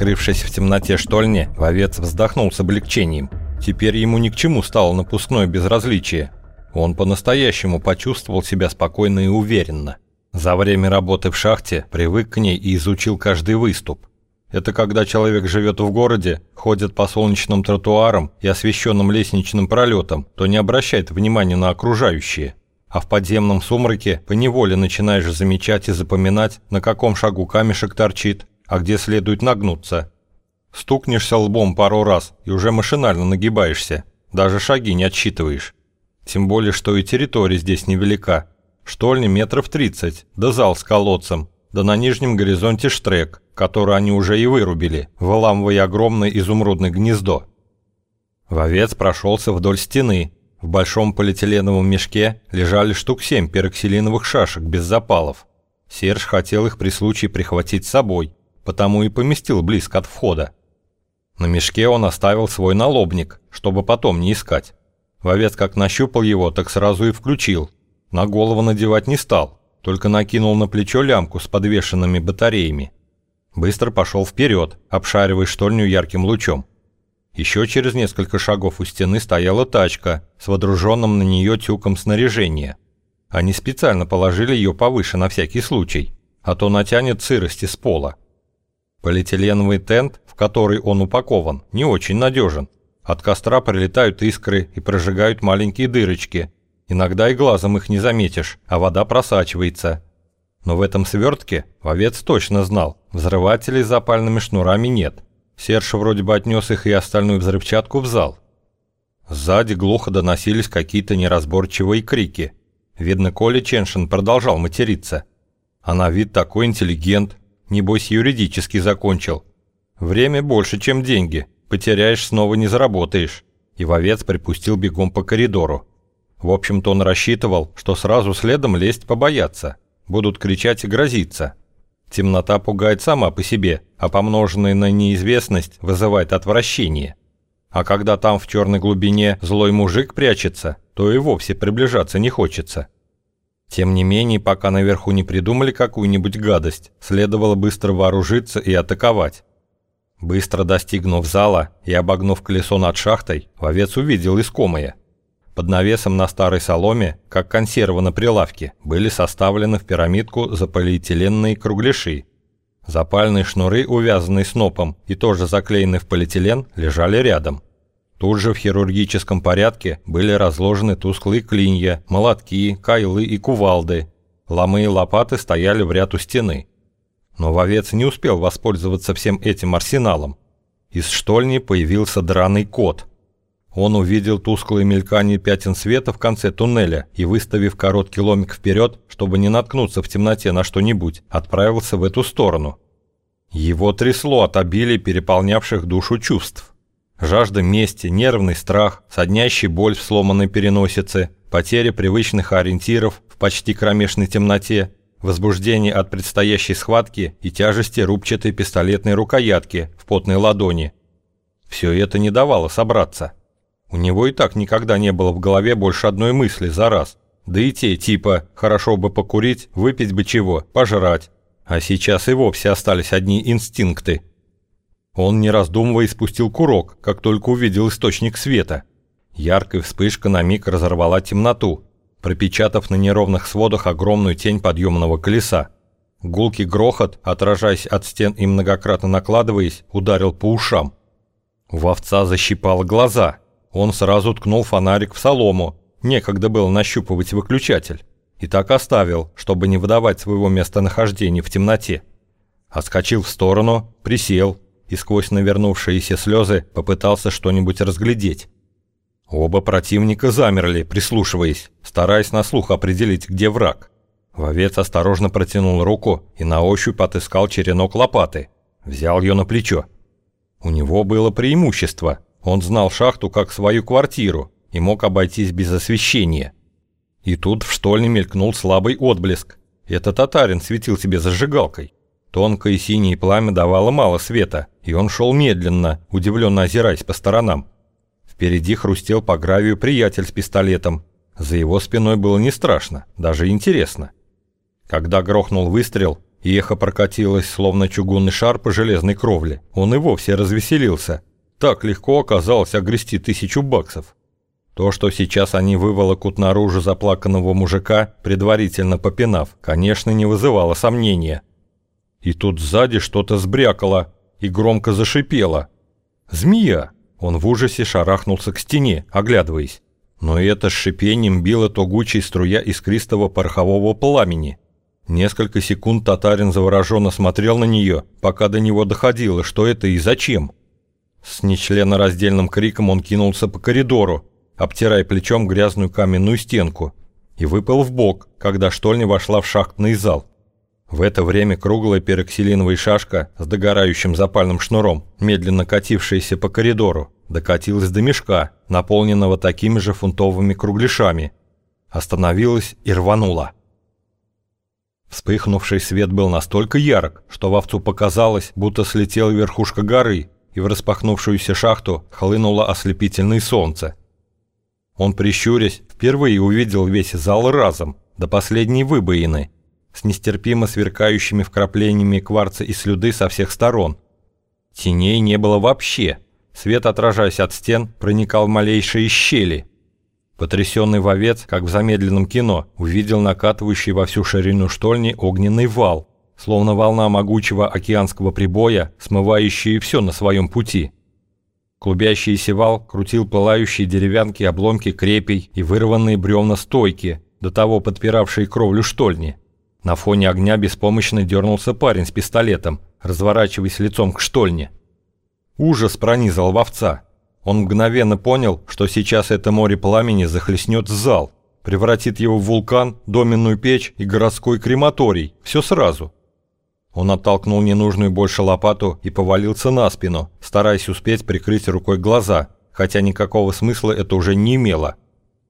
Скрывшись в темноте штольни, вовец вздохнул с облегчением. Теперь ему ни к чему стало напускное безразличие. Он по-настоящему почувствовал себя спокойно и уверенно. За время работы в шахте привык к ней и изучил каждый выступ. Это когда человек живет в городе, ходит по солнечным тротуарам и освещенным лестничным пролетам, то не обращает внимания на окружающие. А в подземном сумраке поневоле начинаешь замечать и запоминать, на каком шагу камешек торчит, а где следует нагнуться. Стукнешься лбом пару раз и уже машинально нагибаешься, даже шаги не отсчитываешь. Тем более, что и территория здесь невелика. Штольни метров 30, да зал с колодцем, да на нижнем горизонте штрек, который они уже и вырубили, выламывая огромное изумрудное гнездо. Вовец прошелся вдоль стены. В большом полиэтиленовом мешке лежали штук семь пероксилиновых шашек без запалов. Серж хотел их при случае прихватить с собой, потому и поместил близко от входа. На мешке он оставил свой налобник, чтобы потом не искать. Вовец как нащупал его, так сразу и включил. На голову надевать не стал, только накинул на плечо лямку с подвешенными батареями. Быстро пошел вперед, обшаривая штольню ярким лучом. Еще через несколько шагов у стены стояла тачка с водруженным на нее тюком снаряжения. Они специально положили ее повыше на всякий случай, а то натянет сырости с пола. Полиэтиленовый тент, в который он упакован, не очень надежен. От костра прилетают искры и прожигают маленькие дырочки, Иногда и глазом их не заметишь, а вода просачивается. Но в этом свертке вовец точно знал, взрывателей с запальными шнурами нет. Серж вроде бы отнес их и остальную взрывчатку в зал. Сзади глухо доносились какие-то неразборчивые крики. Видно, Коля Ченшин продолжал материться. А на вид такой интеллигент, небось юридически закончил. Время больше, чем деньги, потеряешь, снова не заработаешь. И вовец припустил бегом по коридору. В общем-то он рассчитывал, что сразу следом лезть побояться. Будут кричать и грозиться. Темнота пугает сама по себе, а помноженная на неизвестность вызывает отвращение. А когда там в черной глубине злой мужик прячется, то и вовсе приближаться не хочется. Тем не менее, пока наверху не придумали какую-нибудь гадость, следовало быстро вооружиться и атаковать. Быстро достигнув зала и обогнув колесо над шахтой, вовец увидел искомое. Под навесом на старой соломе, как консервы на прилавке, были составлены в пирамидку заполиэтиленные кругляши. Запальные шнуры, увязанные снопом и тоже заклеенные в полиэтилен, лежали рядом. Тут же в хирургическом порядке были разложены тусклые клинья, молотки, кайлы и кувалды. Ломы и лопаты стояли в ряд у стены. Но вовец не успел воспользоваться всем этим арсеналом. Из штольни появился драный кот – он увидел тусклое мелькание пятен света в конце туннеля и, выставив короткий ломик вперед, чтобы не наткнуться в темноте на что-нибудь, отправился в эту сторону. Его трясло от обилия переполнявших душу чувств. Жажда мести, нервный страх, соднящий боль в сломанной переносице, потеря привычных ориентиров в почти кромешной темноте, возбуждение от предстоящей схватки и тяжести рубчатой пистолетной рукоятки в потной ладони. Все это не давало собраться. У него и так никогда не было в голове больше одной мысли за раз. Да и те типа «хорошо бы покурить, выпить бы чего, пожрать». А сейчас и вовсе остались одни инстинкты. Он, не раздумывая, спустил курок, как только увидел источник света. Яркая вспышка на миг разорвала темноту, пропечатав на неровных сводах огромную тень подъемного колеса. Гулкий грохот, отражаясь от стен и многократно накладываясь, ударил по ушам. У овца защипало глаза – он сразу ткнул фонарик в солому, некогда было нащупывать выключатель, и так оставил, чтобы не выдавать своего местонахождения в темноте. Отскочил в сторону, присел и сквозь навернувшиеся слезы попытался что-нибудь разглядеть. Оба противника замерли, прислушиваясь, стараясь на слух определить, где враг. Вовец осторожно протянул руку и на ощупь отыскал черенок лопаты. Взял ее на плечо. У него было преимущество – он знал шахту как свою квартиру и мог обойтись без освещения. И тут в штольне мелькнул слабый отблеск. Это татарин светил себе зажигалкой. Тонкое синее пламя давало мало света, и он шел медленно, удивленно озираясь по сторонам. Впереди хрустел по гравию приятель с пистолетом. За его спиной было не страшно, даже интересно. Когда грохнул выстрел, и эхо прокатилось, словно чугунный шар по железной кровле. Он и вовсе развеселился. Так легко оказалось огрести тысячу баксов. То, что сейчас они выволокут наружу заплаканного мужика, предварительно попинав, конечно, не вызывало сомнения. И тут сзади что-то сбрякало и громко зашипело. «Змея!» Он в ужасе шарахнулся к стене, оглядываясь. Но это с шипением било тогучей струя искристого порохового пламени. Несколько секунд татарин завороженно смотрел на нее, пока до него доходило, что это и зачем. С нечленораздельным криком он кинулся по коридору, обтирая плечом грязную каменную стенку, и выпал в бок, когда штольня вошла в шахтный зал. В это время круглая пероксилиновая шашка с догорающим запальным шнуром, медленно катившаяся по коридору, докатилась до мешка, наполненного такими же фунтовыми кругляшами. Остановилась и рванула. Вспыхнувший свет был настолько ярок, что вовцу показалось, будто слетела верхушка горы, и в распахнувшуюся шахту хлынуло ослепительное солнце. Он, прищурясь, впервые увидел весь зал разом, до последней выбоины, с нестерпимо сверкающими вкраплениями кварца и слюды со всех сторон. Теней не было вообще. Свет, отражаясь от стен, проникал в малейшие щели. Потрясенный вовец, как в замедленном кино, увидел накатывающий во всю ширину штольни огненный вал, словно волна могучего океанского прибоя, смывающая все на своем пути. Клубящийся вал крутил пылающие деревянки обломки крепей и вырванные бревна стойки, до того подпиравшие кровлю штольни. На фоне огня беспомощно дернулся парень с пистолетом, разворачиваясь лицом к штольне. Ужас пронизал вовца. Он мгновенно понял, что сейчас это море пламени захлестнет зал, превратит его в вулкан, доменную печь и городской крематорий, все сразу – он оттолкнул ненужную больше лопату и повалился на спину, стараясь успеть прикрыть рукой глаза, хотя никакого смысла это уже не имело.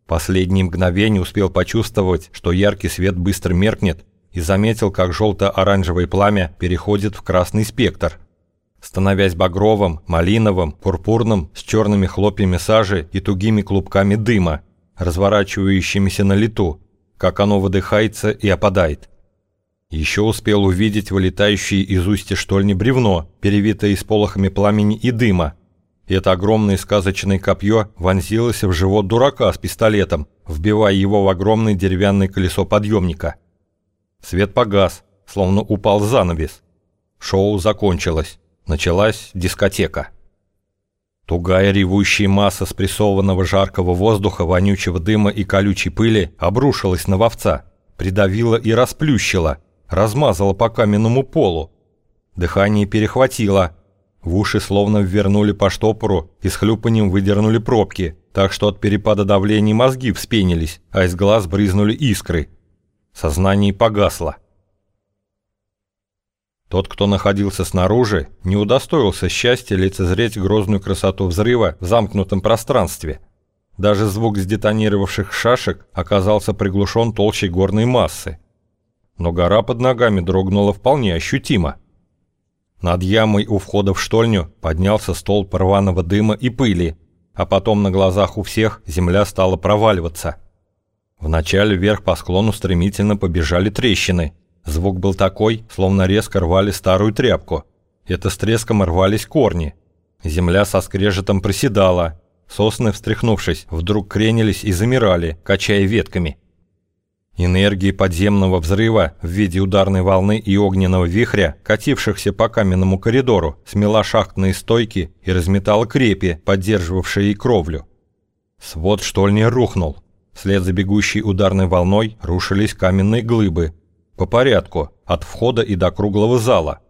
Последние мгновения успел почувствовать, что яркий свет быстро меркнет, и заметил, как желто-оранжевое пламя переходит в красный спектр, становясь багровым, малиновым, пурпурным, с черными хлопьями сажи и тугими клубками дыма, разворачивающимися на лету, как оно выдыхается и опадает. Еще успел увидеть вылетающее из устья штольни бревно, перевитое сполохами пламени и дыма. И это огромное сказочное копье вонзилось в живот дурака с пистолетом, вбивая его в огромное деревянное колесо подъемника. Свет погас, словно упал занавес. Шоу закончилось. Началась дискотека. Тугая ревущая масса спрессованного жаркого воздуха, вонючего дыма и колючей пыли обрушилась на вовца, придавила и расплющила – размазало по каменному полу. Дыхание перехватило. В уши словно ввернули по штопору и с хлюпанием выдернули пробки, так что от перепада давления мозги вспенились, а из глаз брызнули искры. Сознание погасло. Тот, кто находился снаружи, не удостоился счастья лицезреть грозную красоту взрыва в замкнутом пространстве. Даже звук сдетонировавших шашек оказался приглушен толщей горной массы но гора под ногами дрогнула вполне ощутимо. Над ямой у входа в штольню поднялся стол рваного дыма и пыли, а потом на глазах у всех земля стала проваливаться. Вначале вверх по склону стремительно побежали трещины. Звук был такой, словно резко рвали старую тряпку. Это с треском рвались корни. Земля со скрежетом проседала. Сосны, встряхнувшись, вдруг кренились и замирали, качая ветками. Энергии подземного взрыва в виде ударной волны и огненного вихря, катившихся по каменному коридору, смела шахтные стойки и разметала крепи, поддерживавшие и кровлю. Свод штольни рухнул. Вслед за бегущей ударной волной рушились каменные глыбы. По порядку, от входа и до круглого зала.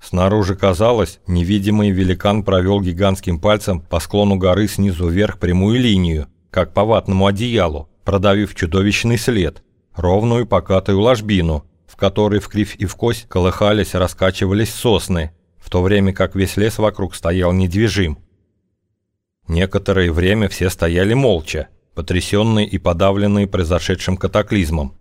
Снаружи казалось, невидимый великан провел гигантским пальцем по склону горы снизу вверх прямую линию, как по ватному одеялу, продавив чудовищный след – ровную покатую ложбину, в которой в кривь и в кость колыхались, раскачивались сосны, в то время как весь лес вокруг стоял недвижим. Некоторое время все стояли молча, потрясенные и подавленные произошедшим катаклизмом.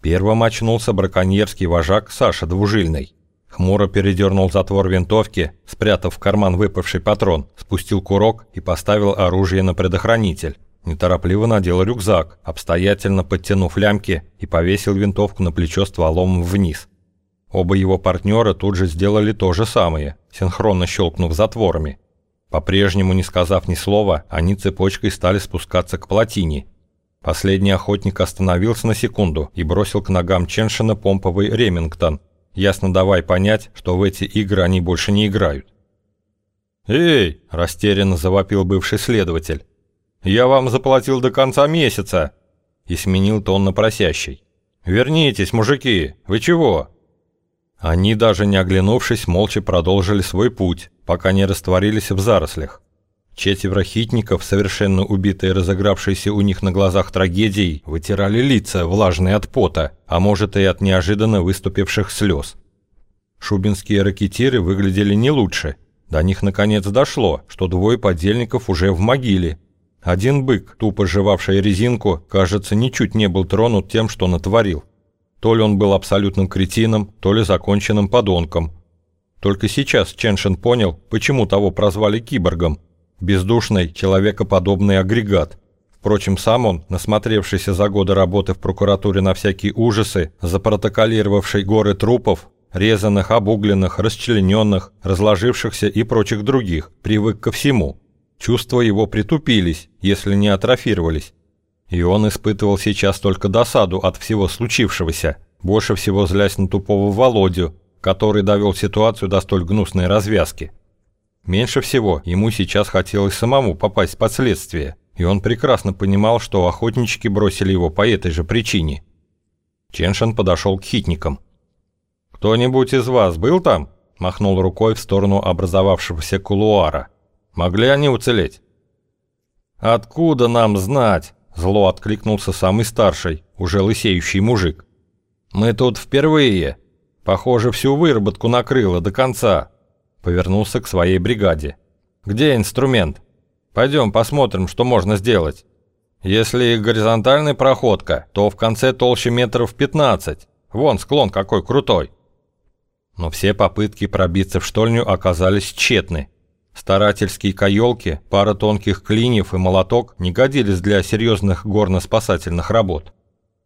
Первым очнулся браконьерский вожак Саша Двужильный. Хмуро передернул затвор винтовки, спрятав в карман выпавший патрон, спустил курок и поставил оружие на предохранитель. Неторопливо надел рюкзак, обстоятельно подтянув лямки и повесил винтовку на плечо стволом вниз. Оба его партнера тут же сделали то же самое, синхронно щелкнув затворами. По-прежнему, не сказав ни слова, они цепочкой стали спускаться к плотине. Последний охотник остановился на секунду и бросил к ногам Ченшина помповый Ремингтон, ясно давай понять, что в эти игры они больше не играют. «Эй!» – растерянно завопил бывший следователь. «Я вам заплатил до конца месяца!» И сменил тон на просящий. «Вернитесь, мужики! Вы чего?» Они, даже не оглянувшись, молча продолжили свой путь, пока не растворились в зарослях. Четверо хитников, совершенно убитые разыгравшейся у них на глазах трагедией, вытирали лица, влажные от пота, а может и от неожиданно выступивших слез. Шубинские ракетиры выглядели не лучше. До них наконец дошло, что двое подельников уже в могиле. Один бык, тупо жевавший резинку, кажется, ничуть не был тронут тем, что натворил. То ли он был абсолютным кретином, то ли законченным подонком. Только сейчас Ченшин понял, почему того прозвали киборгом. Бездушный, человекоподобный агрегат. Впрочем, сам он, насмотревшийся за годы работы в прокуратуре на всякие ужасы, запротоколировавший горы трупов, резаных, обугленных, расчлененных, разложившихся и прочих других, привык ко всему. Чувства его притупились, если не атрофировались. И он испытывал сейчас только досаду от всего случившегося, больше всего злясь на тупого Володю, который довел ситуацию до столь гнусной развязки. Меньше всего ему сейчас хотелось самому попасть под следствие, и он прекрасно понимал, что охотнички бросили его по этой же причине. Ченшин подошел к хитникам. «Кто-нибудь из вас был там?» – махнул рукой в сторону образовавшегося кулуара. «Могли они уцелеть?» «Откуда нам знать?» Зло откликнулся самый старший, уже лысеющий мужик. «Мы тут впервые. Похоже, всю выработку накрыло до конца». Повернулся к своей бригаде. «Где инструмент? Пойдем посмотрим, что можно сделать. Если горизонтальная проходка, то в конце толще метров 15. Вон склон какой крутой». Но все попытки пробиться в штольню оказались тщетны. Старательские каелки, пара тонких клиньев и молоток не годились для серьезных горно-спасательных работ.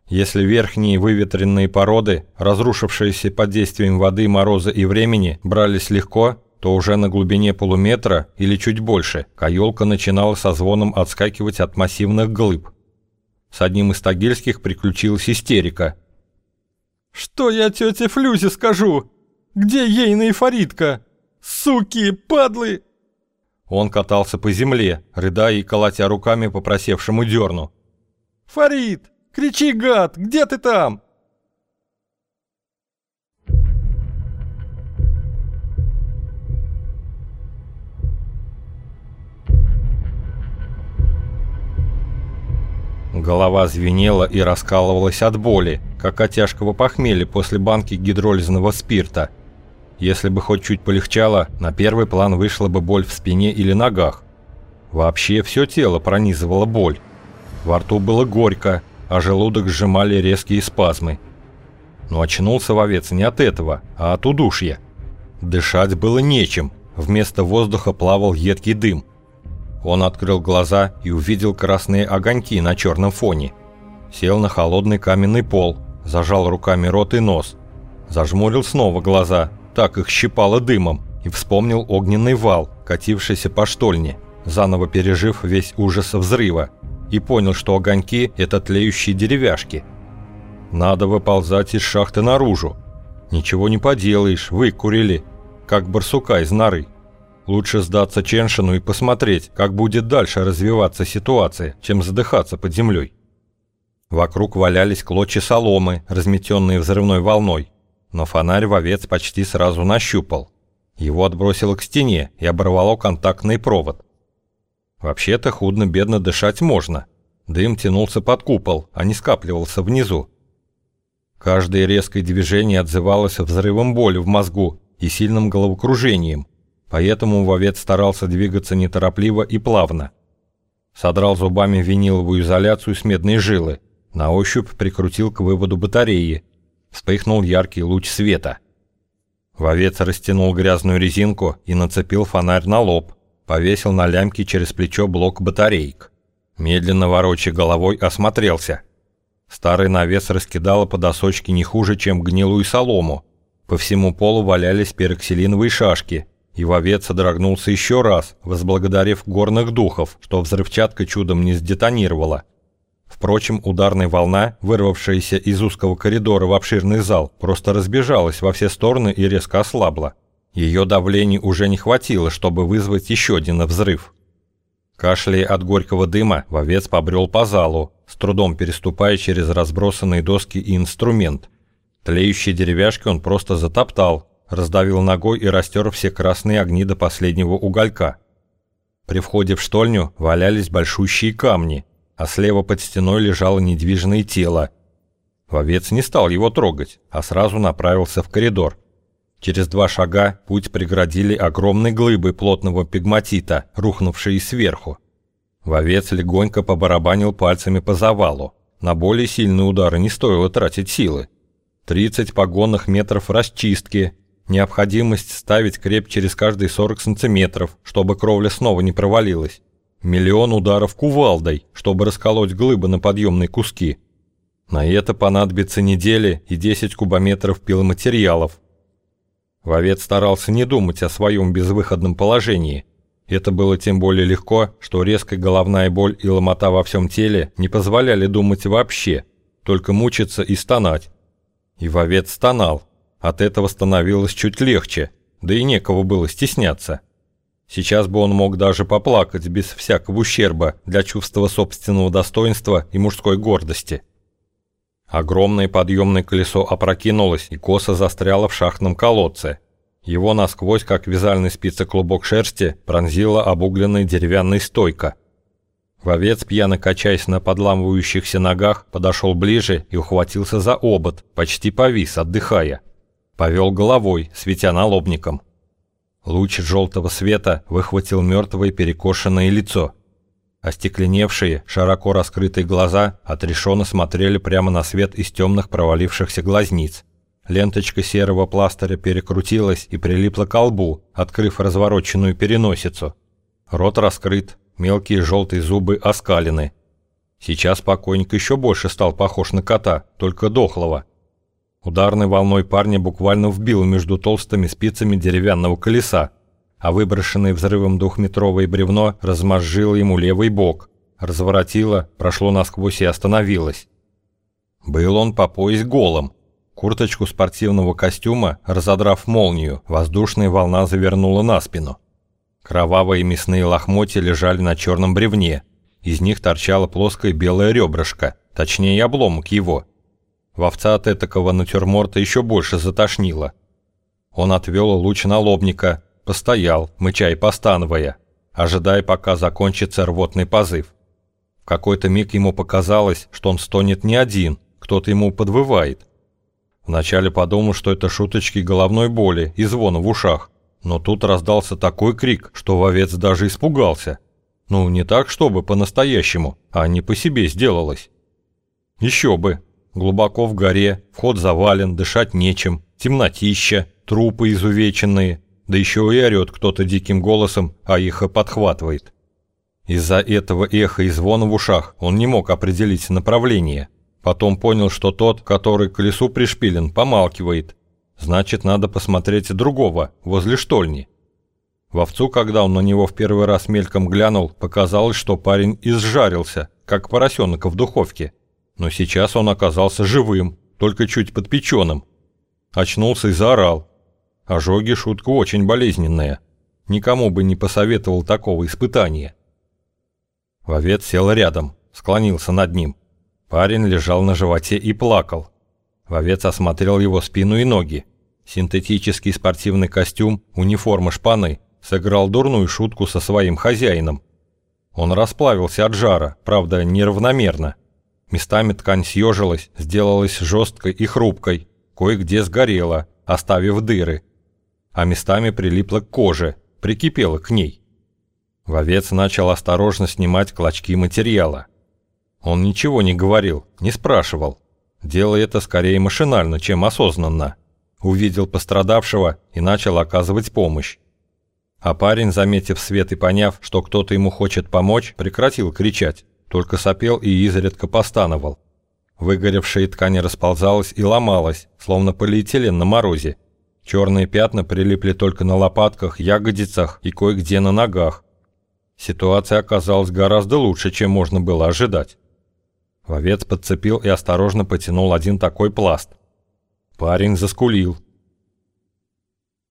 Если верхние выветренные породы, разрушившиеся под действием воды, мороза и времени, брались легко, то уже на глубине полуметра или чуть больше каелка начинала со звоном отскакивать от массивных глыб. С одним из тагильских приключилась истерика. «Что я тете Флюзе скажу? Где ейная фаритка? Суки, падлы!» Он катался по земле, рыдая и колотя руками по просевшему дерну. «Фарид! Кричи, гад! Где ты там?» Голова звенела и раскалывалась от боли, как от тяжкого похмелья после банки гидролизного спирта – если бы хоть чуть полегчало, на первый план вышла бы боль в спине или ногах. Вообще все тело пронизывало боль. Во рту было горько, а желудок сжимали резкие спазмы. Но очнулся вовец не от этого, а от удушья. Дышать было нечем, вместо воздуха плавал едкий дым. Он открыл глаза и увидел красные огоньки на черном фоне. Сел на холодный каменный пол, зажал руками рот и нос. Зажмурил снова глаза, так их щипало дымом, и вспомнил огненный вал, катившийся по штольне, заново пережив весь ужас взрыва, и понял, что огоньки – это тлеющие деревяшки. Надо выползать из шахты наружу. Ничего не поделаешь, выкурили, как барсука из норы. Лучше сдаться Ченшину и посмотреть, как будет дальше развиваться ситуация, чем задыхаться под землей. Вокруг валялись клочья соломы, разметенные взрывной волной но фонарь вовец почти сразу нащупал. Его отбросило к стене и оборвало контактный провод. Вообще-то худно-бедно дышать можно. Дым тянулся под купол, а не скапливался внизу. Каждое резкое движение отзывалось взрывом боли в мозгу и сильным головокружением, поэтому вовец старался двигаться неторопливо и плавно. Содрал зубами виниловую изоляцию с медной жилы, на ощупь прикрутил к выводу батареи Вспыхнул яркий луч света. Вовец растянул грязную резинку и нацепил фонарь на лоб, повесил на лямки через плечо блок батареек. Медленно ворочая головой осмотрелся. Старый навес раскидало по досочке не хуже, чем гнилую солому. По всему полу валялись пероксилиновые шашки, и вовец содрогнулся еще раз, возблагодарив горных духов, что взрывчатка чудом не сдетонировала. Впрочем, ударная волна, вырвавшаяся из узкого коридора в обширный зал, просто разбежалась во все стороны и резко ослабла. Ее давления уже не хватило, чтобы вызвать еще один взрыв. Кашляя от горького дыма, вовец побрел по залу, с трудом переступая через разбросанные доски и инструмент. Тлеющие деревяшки он просто затоптал, раздавил ногой и растер все красные огни до последнего уголька. При входе в штольню валялись большущие камни, а слева под стеной лежало недвижное тело. Вовец не стал его трогать, а сразу направился в коридор. Через два шага путь преградили огромные глыбы плотного пигматита, рухнувшие сверху. Вовец легонько побарабанил пальцами по завалу. На более сильные удары не стоило тратить силы. 30 погонных метров расчистки, необходимость ставить креп через каждые 40 сантиметров, чтобы кровля снова не провалилась. Миллион ударов кувалдой, чтобы расколоть глыбы на подъемные куски. На это понадобится недели и 10 кубометров пиломатериалов, Вовец старался не думать о своем безвыходном положении. Это было тем более легко, что резкая головная боль и ломота во всем теле не позволяли думать вообще, только мучиться и стонать. И вовец стонал. От этого становилось чуть легче, да и некого было стесняться. Сейчас бы он мог даже поплакать без всякого ущерба для чувства собственного достоинства и мужской гордости. Огромное подъемное колесо опрокинулось и косо застряло в шахтном колодце. Его насквозь, как вязальный спицы клубок шерсти, пронзила обугленная деревянная стойка. Вовец, пьяно качаясь на подламывающихся ногах, подошел ближе и ухватился за обод, почти повис, отдыхая. Повел головой, светя налобником. Луч желтого света выхватил мертвое перекошенное лицо – Остекленевшие, широко раскрытые глаза отрешенно смотрели прямо на свет из темных провалившихся глазниц. Ленточка серого пластыря перекрутилась и прилипла к лбу, открыв развороченную переносицу. Рот раскрыт, мелкие желтые зубы оскалены. Сейчас покойник еще больше стал похож на кота, только дохлого. Ударной волной парня буквально вбил между толстыми спицами деревянного колеса, а выброшенное взрывом двухметровое бревно размозжило ему левый бок, разворотило, прошло насквозь и остановилось. Был он по пояс голым. Курточку спортивного костюма, разодрав молнию, воздушная волна завернула на спину. Кровавые мясные лохмотья лежали на черном бревне. Из них торчала плоская белая ребрышко, точнее обломок его. Вовца от этакого натюрморта еще больше затошнило. Он отвел луч налобника, Постоял, мыча и постановая, ожидая, пока закончится рвотный позыв. В какой-то миг ему показалось, что он стонет не один, кто-то ему подвывает. Вначале подумал, что это шуточки головной боли и звона в ушах, но тут раздался такой крик, что вовец даже испугался. Ну, не так, чтобы по-настоящему, а не по себе сделалось. Еще бы. Глубоко в горе, вход завален, дышать нечем, темнотища, трупы изувеченные, да еще и орет кто-то диким голосом, а эхо подхватывает. Из-за этого эха и звона в ушах он не мог определить направление. Потом понял, что тот, который к колесу пришпилен, помалкивает. Значит, надо посмотреть другого, возле штольни. Вовцу, когда он на него в первый раз мельком глянул, показалось, что парень изжарился, как поросенок в духовке. Но сейчас он оказался живым, только чуть подпеченным. Очнулся и заорал, Ожоги – шутка очень болезненная. Никому бы не посоветовал такого испытания. Вовец сел рядом, склонился над ним. Парень лежал на животе и плакал. Вовец осмотрел его спину и ноги. Синтетический спортивный костюм, униформа шпаны сыграл дурную шутку со своим хозяином. Он расплавился от жара, правда, неравномерно. Местами ткань съежилась, сделалась жесткой и хрупкой, кое-где сгорела, оставив дыры – а местами прилипла к коже, прикипела к ней. Вовец начал осторожно снимать клочки материала. Он ничего не говорил, не спрашивал. Делая это скорее машинально, чем осознанно. Увидел пострадавшего и начал оказывать помощь. А парень, заметив свет и поняв, что кто-то ему хочет помочь, прекратил кричать, только сопел и изредка постановал. Выгоревшая ткань расползалась и ломалась, словно полиэтилен на морозе, Черные пятна прилипли только на лопатках, ягодицах и кое-где на ногах. Ситуация оказалась гораздо лучше, чем можно было ожидать. Вовец подцепил и осторожно потянул один такой пласт. Парень заскулил,